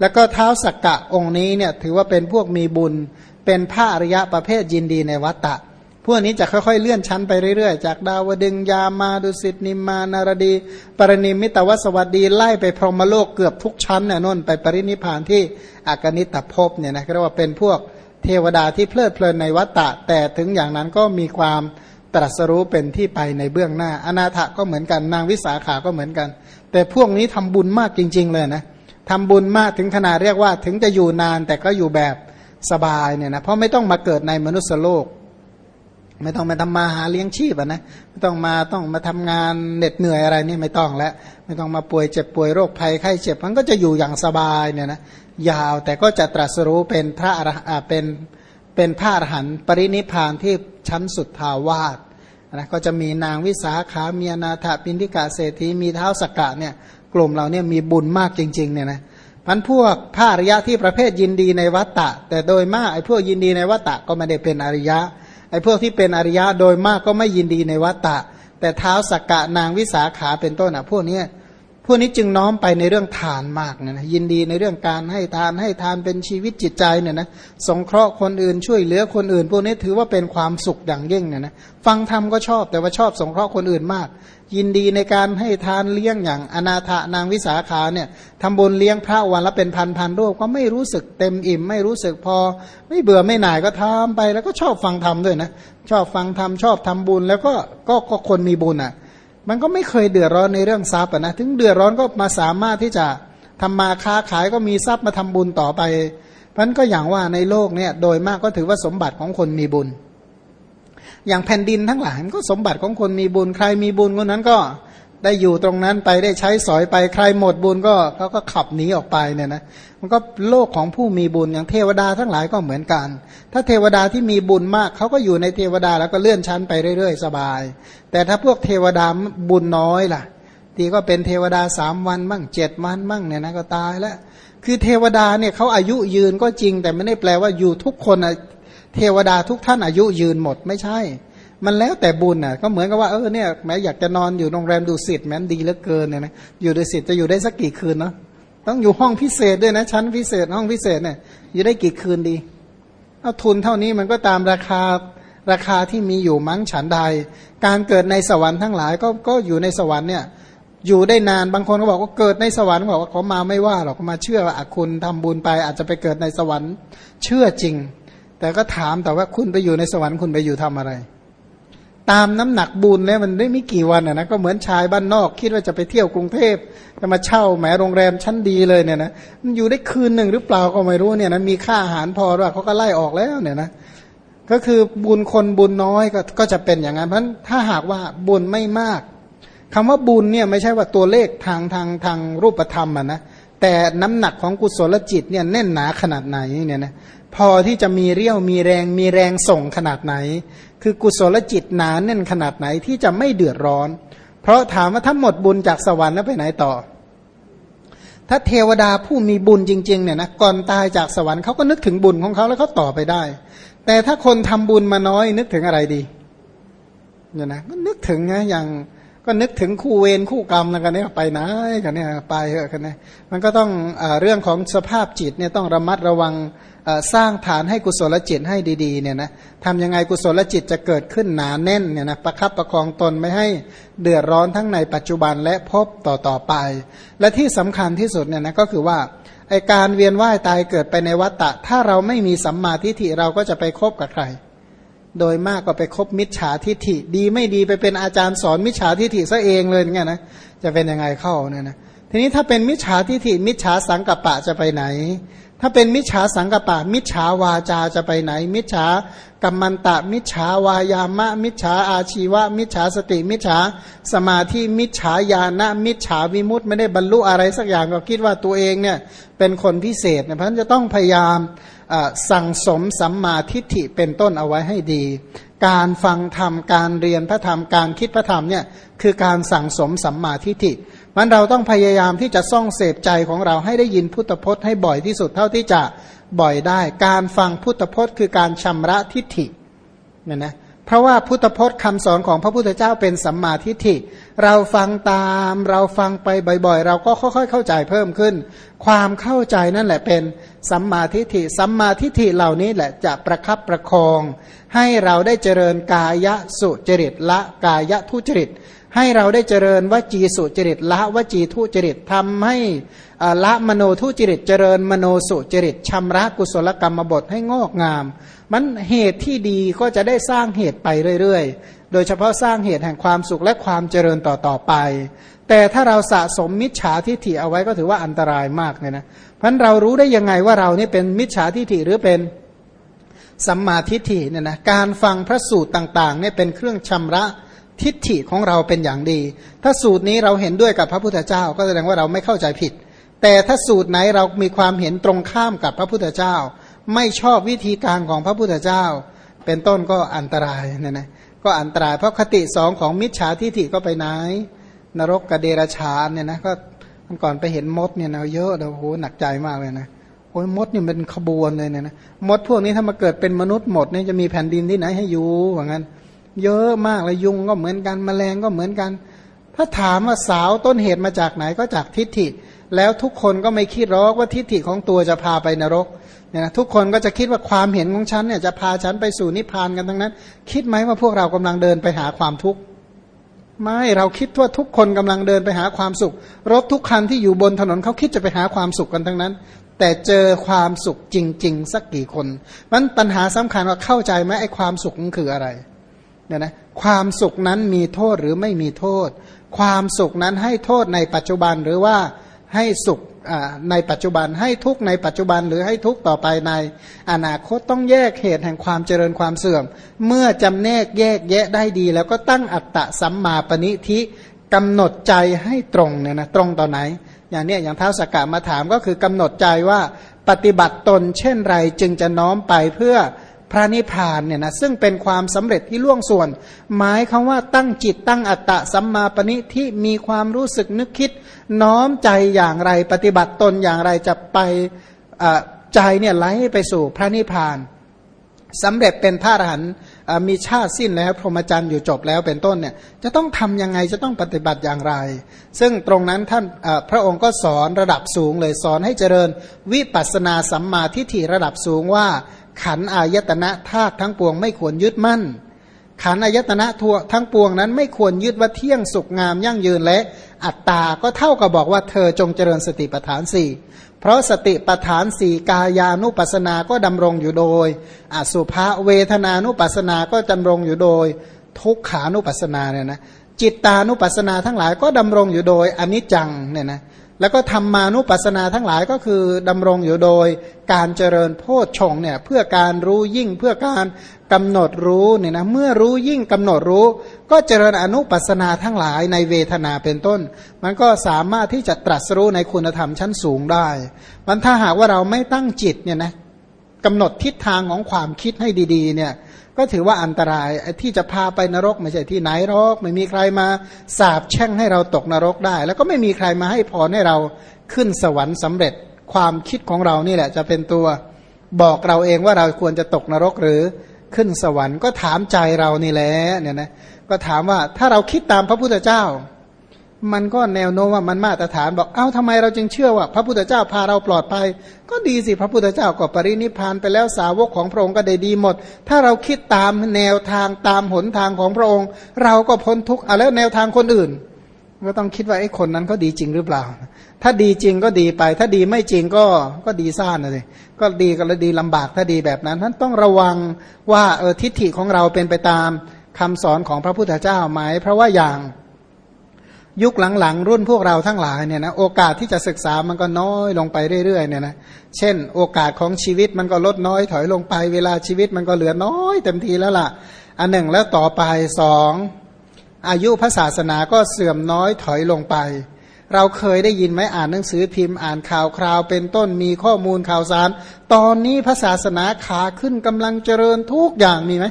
แล้วก็เท้าสักกะองค์นี้เนี่ยถือว่าเป็นพวกมีบุญ เป็นพระอริยะประเภทยินดีในวัตตะ พวกนี้จะค่อยๆ เลื่อนชั้นไปเรื่อยๆ จากดาวดึงยามาดุสิตนิมานารดี ปรณิมิตวสวัสดีไล่ไปพรหมโลกเกือบทุกชั้นเนี่ยน่นไปปรินิพานที่อากนิตภพเนี่ยนะเรียกว่าเป็นพวกเทวดาที่เพลิดเพลินในวัตตะ แต่ถึงอย่างนั้นก็มีความตรัสรู้เป็นที่ไปในเบื้องหน้า อนาถก็เหมือนกันนางวิสาขาก็เหมือนกัน แต่พวกนี้ทำบุญมากจริง ๆ เลยนะ ทำบุญมากถึงขนาดเรียกว่า ถึงจะอยู่นานแต่ก็อยู่แบบสบายเนี่ยนะเพราะไม่ต้องมาเกิดในมนุษย์โลก ไม่ต้องมาทำมาหาเลี้ยงชีพอะนะไม่ต้องมาต้องมาทำงานเหน็ดเหนื่อยอะไรนี่ไม่ต้องแล้ว ไม่ต้องมาป่วยเจ็บป่วยโรคภัยไข้เจ็บมันก็จะอยู่อย่างสบายเนี่ยนะยาวแต่ก็จะตรัสรู้เป็นพระอรหันเป็นเป็นพระอรหันต์ปรินิพานที่ชั้นสุดทาวาสนะก็จะมีนางวิสาขาเมียนาถปินทิกาเศรษฐีมีเท้าสกกะเนี่ย กลุ่มเราเนี่ยมีบุญมากจริงๆเนี่ยนะพันพวกพระอริยะที่ประเภทยินดีในวัตตะ แต่โดยมากไอ้พวกยินดีในวัตตะก็ไม่ได้เป็นอริยะไอ้พวกที่เป็นอริยะโดยมากก็ไม่ยินดีในวัตตะ แต่เท้าสกกะนางวิสาขาเป็นต้นอะพวกนี้ พวกนี้จึงน้อมไปในเรื่องทานมากเนี่ยนะยินดีในเรื่องการให้ทานให้ทานเป็นชีวิตจิตใจเนี่ยนะสงเคราะห์คนอื่นช่วยเหลือคนอื่น พวกนี้ถือว่าเป็นความสุขอย่างยิ่งเนี่ยนะฟังธรรมก็ชอบแต่ว่าชอบสงเคราะห์คนอื่นมาก ยินดีในการให้ทานเลี้ยงอย่างอนาถนางวิสาขาเนี่ยทำบุญเลี้ยงพระวันละเป็นพันพันรูปก็ไม่รู้สึกเต็มอิ่ม ไม่รู้สึกพอ ไม่เบื่อไม่หน่ายก็ทำไป แล้วก็ชอบฟังธรรมด้วยนะชอบฟังธรรมชอบทำบุญแล้วก็ก็คนมีบุญอะ มันก็ไม่เคยเดือดร้อนในเรื่องทรัพย์นะถึงเดือดร้อนก็มาสามารถที่จะทำมาค้าขายก็มีทรัพย์มาทำบุญต่อไปมันก็อย่างว่าในโลกเนี่ยโดยมากก็ถือว่าสมบัติของคนมีบุญ อย่างแผ่นดินทั้งหลายมันก็สมบัติของคนมีบุญใครมีบุญคนนั้นก็ ได้อยู่ตรงนั้นไปได้ใช้สอยไปใครหมดบุญก็เขาก็ขับหนีออกไปเนี่ยนะมันก็โลกของผู้มีบุญอย่างเทวดาทั้งหลายก็เหมือนกัน ถ้าเทวดาที่มีบุญมากเขาก็อยู่ในเทวดาแล้วก็เลื่อนชั้นไปเรื่อยๆ สบาย แต่ถ้าพวกเทวดาบุญน้อยล่ะ ทีก็เป็นเทวดาสามวันมั่งเจ็ดวันมั่งเนี่ยนะก็ตายแล้วคือเทวดาเนี่ยเขาอายุยืนก็จริง แต่ไม่ได้แปลว่าอยู่ทุกคนเทวดาทุกท่านอายุยืนหมดไม่ใช่ มันแล้วแต่บุญอะ ก็เหมือนกับว่าเออเนี่ยแม้อยากจะนอนอยู่โรงแรมดูสิทธิ์แม้นดีเหลือเกินเนี่ยนะอยู่ดูสิทธิ์จะอยู่ได้สักกี่คืนเนาะต้องอยู่ห้องพิเศษด้วยนะชั้นพิเศษห้องพิเศษเนี่ยอยู่ได้กี่คืนดีเอาทุนเท่านี้มันก็ตามราคาราคาที่มีอยู่มั้งฉันใด การเกิดในสวรรค์ทั้งหลายก็ก็อยู่ในสวรรค์เนี่ยอยู่ได้นานบางคนก็บอกว่าเกิดในสวรรค์บอกว่าเขามาไม่ว่าหรอกมาเชื่อว่าคุณทำบุญไป อาจจะไปเกิดในสวรรค์ เชื่อจริง แต่ก็ถามแต่ว่าคุณไปอยู่ในสวรรค์คุณไปอยู่ทำอะไร ตามน้ำหนักบุญเนี่ยมันได้ไม่กี่วันนะก็เหมือนชายบ้านนอก คิดว่าจะไปเที่ยวกรุงเทพจะมาเช่าแหมโรงแรมชั้นดีเลยเนี่ยนะมันอยู่ได้คืนหนึ่งหรือเปล่าก็ไม่รู้เนี่ยนะมีค่าอาหารพอหรือเขาก็ไล่ออกแล้วเนี่ยนะก็คือบุญคนบุญน้อยก็ก็จะเป็นอย่างนั้นเพราะถ้าหากว่าบุญไม่มากคำว่าบุญเนี่ยไม่ใช่ว่าตัวเลขทางทางทางรูปธรรมอะนะแต่น้ำหนักของกุศลจิตเนี่ยแน่นหนาขนาดไหนเนี่ยนะพอที่จะมีเรี่ยวมีแรงมีแรงส่งขนาดไหน คือกุศลจิตหนานแน่นขนาดไหนที่จะไม่เดือดร้อน เพราะถามว่าถ้าหมดบุญจากสวรรค์แล้วไปไหนต่อ ถ้าเทวดาผู้มีบุญจริงๆเนี่ยนะก่อนตายจากสวรรค์เขาก็นึกถึงบุญของเขาแล้วเขาต่อไปได้ แต่ถ้าคนทำบุญมาน้อยนึกถึงอะไรดีเนี่ยนะก็นึกถึงนะอย่างก็นึกถึงคู่เวรคู่กรรมแล้วกันเนี่ยไปไหนกันเนี่ยไปเถอะกันเนี่ยมันก็ต้องอเรื่องของสภาพจิตเนี่ยต้องระมัดระวัง สร้างฐานให้กุศลจิตให้ดีๆเนี่ยนะทำยังไงกุศลจิตจะเกิดขึ้นหนาแน่นเนี่ยนะประคับประคองตนไม่ให้เดือดร้อนทั้งในปัจจุบันและพบต่อต่อไป และที่สำคัญที่สุดเนี่ยนะก็คือว่าไอการเวียนว่ายตายเกิดไปในวัฏฏะถ้าเราไม่มีสัมมาทิฏฐิเราก็จะไปคบกับใคร โดยมากก็ไปคบมิจฉาทิฏฐิ ดีไม่ดีไปเป็นอาจารย์สอนมิจฉาทิฏฐิซะเองเลยเงี้ยนะจะเป็นยังไงเข้าเนี่ยนะทีนี้ถ้าเป็นมิจฉาทิฏฐิมิจฉาสังกัปปะจะไปไหน ถ้าเป็นมิจฉาสังกปะ มิจฉาวาจาจะไปไหน มิจฉากัมมันตะ มิจฉาวายามะ มิจฉาอาชีวะ มิจฉาสติ มิจฉาสมาธิ มิจฉาญาณะ มิจฉาวิมุตต์ไม่ได้บรรลุอะไรสักอย่างก็คิดว่าตัวเองเนี่ยเป็นคนพิเศษเนี่ยเพราะฉะนั้นจะต้องพยายามสั่งสมสัมมาทิฏฐิเป็นต้นเอาไว้ให้ดี การฟังธรรม การเรียนพระธรรม การคิดพระธรรมเนี่ยคือการสั่งสมสัมมาทิฏฐิ มันเราต้องพยายามที่จะซ่องเสพใจของเราให้ได้ยินพุทธพจน์ให้บ่อยที่สุดเท่าที่จะบ่อยได้ การฟังพุทธพจน์คือการชำระทิฏฐิเนี่ยนะเพราะว่าพุทธพจน์คำสอนของพระพุทธเจ้าเป็นสัมมาทิฏฐิ เราฟังตามเราฟังไปบ่อยๆ เราก็ค่อยๆ เข้าใจเพิ่มขึ้น ความเข้าใจนั่นแหละเป็นสัมมาทิฏฐิสัมมาทิฏฐิเหล่านี้แหละจะประคับประคอง ให้เราได้เจริญกายสุจริตละกายทุจริต ให้เราได้เจริญวจีสุจริตละวจีทุจริตทำให้ละมโนทุจริตเจริญมโนสุจริตชำระกุศลกรรมบทให้งอกงาม มันเหตุที่ดีก็จะได้สร้างเหตุไปเรื่อยๆ โดยเฉพาะสร้างเหตุแห่งความสุขและความเจริญต่อๆไป แต่ถ้าเราสะสมมิจฉาทิฏฐิเอาไว้ก็ถือว่าอันตรายมากเลยนะเพราะเรารู้ได้ยังไงว่าเรานี่เป็นมิจฉาทิฏฐิหรือเป็นสัมมาทิฏฐิเนี่ยนะการฟังพระสูตรต่างๆเนี่ยเป็นเครื่องชำระ ทิฏฐิของเราเป็นอย่างดี ถ้าสูตรนี้เราเห็นด้วยกับพระพุทธเจ้า ก็แสดงว่าเราไม่เข้าใจผิด แต่ถ้าสูตรไหนเรามีความเห็นตรงข้ามกับพระพุทธเจ้า ไม่ชอบวิธีการของพระพุทธเจ้า เป็นต้นก็อันตรายเนี่ยนะก็อันตรายเพราะคติสองของมิจฉาทิฏฐิก็ไปไหน นรกกระเดรชานเนี่ยนะก็มันก่อนไปเห็นมดเนี่ยนะเยอะเดี๋ยวโหหนักใจมากเลยนะโอ้ยมดเนี่เป็นขบวนเลยเนี่ยนะมดพวกนี้ถ้ามาเกิดเป็นมนุษย์หมดเนี่ยจะมีแผ่นดินที่ไหนให้อยู่ว่างั้น เยอะมากเลยยุงก็เหมือนกันแมลงก็เหมือนกัน ถ้าถามว่าสาวต้นเหตุมาจากไหนก็จากทิฏฐิ แล้วทุกคนก็ไม่คิดหรอกว่าทิฏฐิของตัวจะพาไปนรกเนี่ยนะทุกคนก็จะคิดว่าความเห็นของฉันเนี่ยจะพาฉันไปสู่นิพพานกันทั้งนั้น คิดไหมว่าพวกเรากำลังเดินไปหาความทุกข์ไม่เราคิดว่าทุกคนกำลังเดินไปหาความสุข รถทุกคันที่อยู่บนถนนเขาคิดจะไปหาความสุขกันทั้งนั้น แต่เจอความสุขจริง ๆ สักกี่คนมันปัญหาสำคัญว่าเข้าใจไหมไอ้ความสุขมันคืออะไร เนี่ยนะความสุขนั้นมีโทษหรือไม่มีโทษ ความสุขนั้นให้โทษในปัจจุบันหรือว่าให้สุขในปัจจุบันให้ทุกในปัจจุบันหรือให้ทุกต่อไปในอนาคตต้องแยกเหตุแห่งความเจริญความเสื่อม เมื่อจำแนกแยกแยะได้ดี แล้วก็ตั้งอัตตะสัมมาปณิทิกำหนดใจให้ตรงเนี่ยนะตรงต่อไหน อย่างเนี้ยอย่างเท้าสกกามาถามก็คือกำหนดใจว่าปฏิบัติตนเช่นไรจึงจะน้อมไปเพื่อ พระนิพพานเนี่ยนะซึ่งเป็นความสำเร็จที่ล่วงส่วน หมายคำว่าตั้งจิตตั้งอัตตะสัมมาปณิที่มีความรู้สึกนึกคิด น้อมใจอย่างไรปฏิบัติตนอย่างไรจะไปใจเนี่ยไหลไปสู่พระนิพพานสำเร็จเป็นพระอรหันต์มีชาติสิ้นแล้วพรหมจรรย์อยู่จบแล้วเป็นต้นเนี่ยจะต้องทํำยังไงจะต้องปฏิบัติอย่างไร ซึ่งตรงนั้นท่านพระองค์ก็สอนระดับสูงเลยสอนให้เจริญวิปัสสนาสัมมาทิฏฐิระดับสูงว่า ขันอายตนะธาตุทั้งปวงไม่ควรยึดมั่น ขันอายตนะทั่วทั้งปวงนั้นไม่ควรยึดว่าเที่ยงสุขงามยั่งยืนและอัตตา ก็เท่ากับบอกว่าเธอจงเจริญสติปัฏฐานสี่เพราะสติปัฏฐานสี่กายานุปัสนาก็ดำรงอยู่โดย อสุภะเวทนานุปัสนาก็ดำรงอยู่โดย ทุกขานุปัสนาเนี่ยนะจิตตานุปัสนาทั้งหลายก็ดำรงอยู่โดยอนิจจังเนี่ยนะ แล้วก็ธรรมานุปัสสนาทั้งหลายก็คือดำรงอยู่โดยการเจริญโพชฌงเนี่ยเพื่อการรู้ยิ่งเพื่อการกำหนดรู้เนี่ยนะเมื่อรู้ยิ่งกำหนดรู้ ก็เจริญอนุปัสนาทั้งหลายในเวทนาเป็นต้น มันก็สามารถที่จะตรัสรู้ในคุณธรรมชั้นสูงได้ มันถ้าหากว่าเราไม่ตั้งจิตเนี่ยนะกำหนดทิศทางของความคิดให้ดี ๆ เนี่ย ก็ถือว่าอันตรายที่จะพาไปนรกไม่ใช่ที่ไหนหรอก ไม่มีใครมาสาบแช่งให้เราตกนรกได้ แล้วก็ไม่มีใครมาให้พรให้เราขึ้นสวรรค์สำเร็จความคิดของเรานี่แหละ จะเป็นตัวบอกเราเองว่าเราควรจะตกนรกหรือขึ้นสวรรค์ก็ถามใจเรานี่แหละเนี่ยนะก็ถามว่าถ้าเราคิดตามพระพุทธเจ้า มันก็แนวโน้มว่ามันมาตรฐานบอกเอ้าทำไมเราจึงเชื่อว่า พระพุทธเจ้าพาเราปลอดภัย ก็ดีสิพระพุทธเจ้าก็ปรินิพานไปแล้วสาวกของพระองค์ก็ได้ดีหมด ถ้าเราคิดตามแนวทางตามหนทางของพระองค์ เราก็พ้นทุกข์อะแล้วแนวทางคนอื่น ก็ต้องคิดว่าไอ้คนนั้นเขาดีจริงหรือเปล่า ถ้าดีจริงก็ดีไป ถ้าดีไม่จริงก็ก็ดีซ่านเลยก็ดีก็เลยดีลำบากถ้าดีแบบนั้นท่านต้องระวังว่าเออทิฏฐิของเราเป็นไปตามคำสอนของพระพุทธเจ้าไหมเพราะว่าอย่าง ยุคหลังๆรุ่นพวกเราทั้งหลายเนี่ยนะโอกาสที่จะศึกษามันก็น้อยลงไปเรื่อยๆเนี่ยนะเช่น โอกาสของชีวิตมันก็ลดน้อยถอยลงไปเวลาชีวิตมันก็เหลือน้อยเต็มทีแล้วล่ะ อันหนึ่งแล้วต่อไปสองอายุพระศาสนาก็เสื่อมน้อยถอยลงไป เราเคยได้ยินไหมอ่านหนังสือพิมพ์อ่านข่าวคราวเป็นต้นมีข้อมูลข่าวสาร ตอนนี้พระศาสนาขาขึ้นกำลังเจริญทุกอย่างมีไหม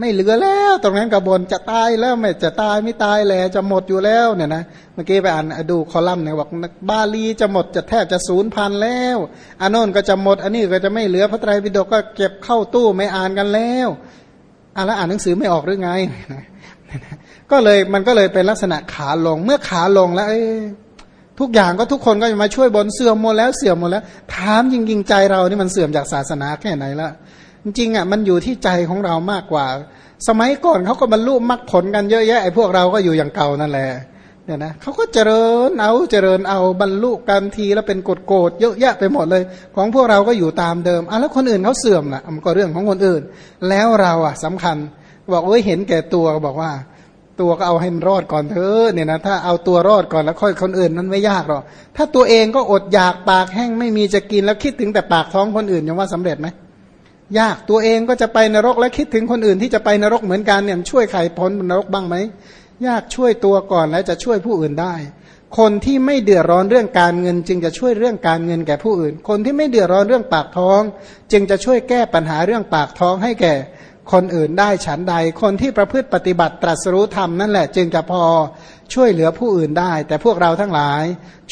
ไม่เหลือแล้ว ตรงนั้นกระบนจะตายแล้วไม่จะตายไม่ตายแลลจะหมดอยู่แล้วเนี่ยนะเมื่อกี้ไปอ่านดูคอลัมน์เนี่ยบอกบาลีจะหมดจะแทบจะศูนย์พันแล้วอันโน้นก็จะหมด อันนี้ก็จะไม่เหลือพระไตรปิฎกก็เก็บเข้าตู้ไม่อ่านกันแล้วอะแล้วอ่านหนังสือไม่ออกหรือไง ก็เลยมันก็เลยเป็นลักษณะขาลง เมื่อขาลงแล้วทุกอย่างก็ทุกคนก็จะมาช่วยบนเสื่อมหมดแล้วเสื่อมหมดแล้ว ถามจริงๆใจเรานี่มันเสื่อมจากศาสนาแค่ไหนละ จริงอะมันอยู่ที่ใจของเรามากกว่า สมัยก่อนเขาก็บรรลุมรรคผลกันเยอะแยะไอ้พวกเราก็อยู่อย่างเก่านั่นแหละเนี่ยนะเขาก็เจริญเอาเจริญเอาบรรลุกันทีแล้วเป็นกฎโกดเยอะแยะไปหมดเลย ของพวกเราก็อยู่ตามเดิมอะแล้วคนอื่นเขาเสื่อมล่ะมันก็เรื่องของคนอื่น แล้วเราอะสำคัญ บอกเอ้ยเห็นแก่ตัวบอกว่า ตัวก็เอาให้มันรอดก่อนเถอะเนี่ยนะถ้าเอาตัวรอดก่อนแล้วค่อยคนอื่นนั้นไม่ยากหรอกถ้าตัวเองก็อดอยากปากแห้งไม่มีจะกินแล้วคิดถึงแต่ปากท้องคนอื่นยังว่าสำเร็จไหม ยากตัวเองก็จะไปนรกและคิดถึงคนอื่นที่จะไปนรกเหมือนกันเนี่ยช่วยใครพ้นนรกบ้างไหมยากช่วยตัวก่อนแล้วจะช่วยผู้อื่นได้ คนที่ไม่เดือดร้อนเรื่องการเงิน จึงจะช่วยเรื่องการเงินแก่ผู้อื่น คนที่ไม่เดือดร้อนเรื่องปากท้อง จึงจะช่วยแก้ปัญหาเรื่องปากท้องให้แก่คนอื่นได้ฉันใด คนที่ประพฤติปฏิบัติตรัสรู้ธรรมนั่นแหละ จึงจะพอช่วยเหลือผู้อื่นได้ แต่พวกเราทั้งหลาย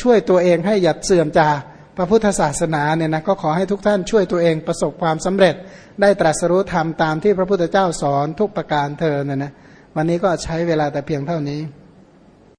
ช่วยตัวเองให้อย่าเสื่อมจาก พระพุทธศาสนาเนี่ยนะก็ขอให้ทุกท่านช่วยตัวเองประสบความสำเร็จ ได้ตรัสรู้ธรรมตามที่พระพุทธเจ้าสอนทุกประการเธอเนี่ยนะวันนี้ก็ใช้เวลาแต่เพียงเท่านี้